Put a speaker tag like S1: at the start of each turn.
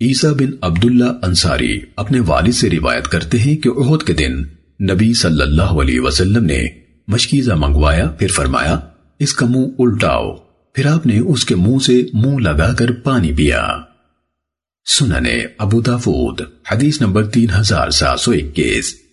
S1: عیسیٰ بن عبداللہ انصاری اپنے والد سے روایت کرتے ہیں کہ احد کے دن نبی صلی اللہ علیہ وسلم نے مشکیزہ منگوایا، پھر فرمایا، اس کا منہ الٹاؤ۔ پھر آپ نے اس کے منہ سے منہ لگا کر پانی پیا۔ سننے ابو دافود حدیث نمبر تین ہزار سات سو اکیس۔